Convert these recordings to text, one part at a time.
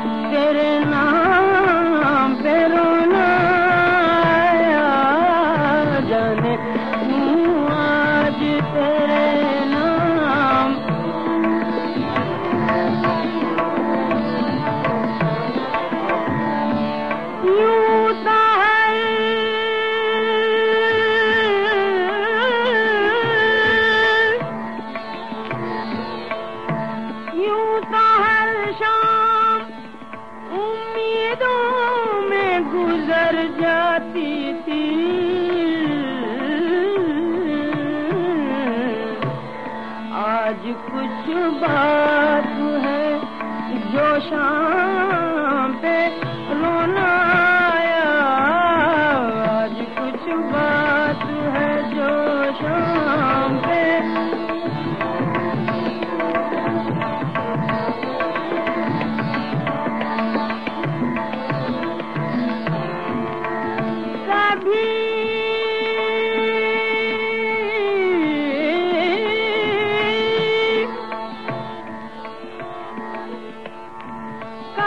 तेरे आज कुछ बात है जो शाम पे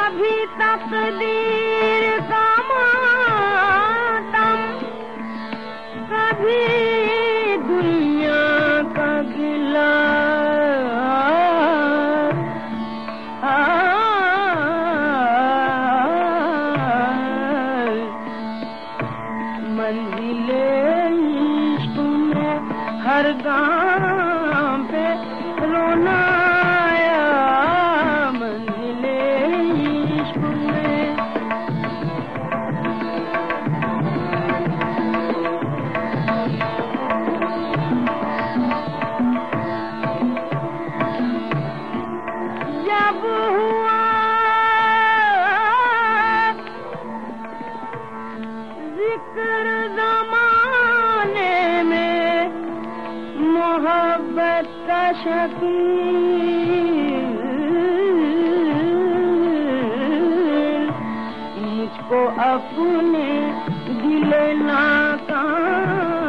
कभी तकदीर का मातम। कभी दुनिया का गिला। मंजिले में हर गाम ज़िक्र जमाने में मोहब्बत का शकील मुझको अपने दिल नाकाम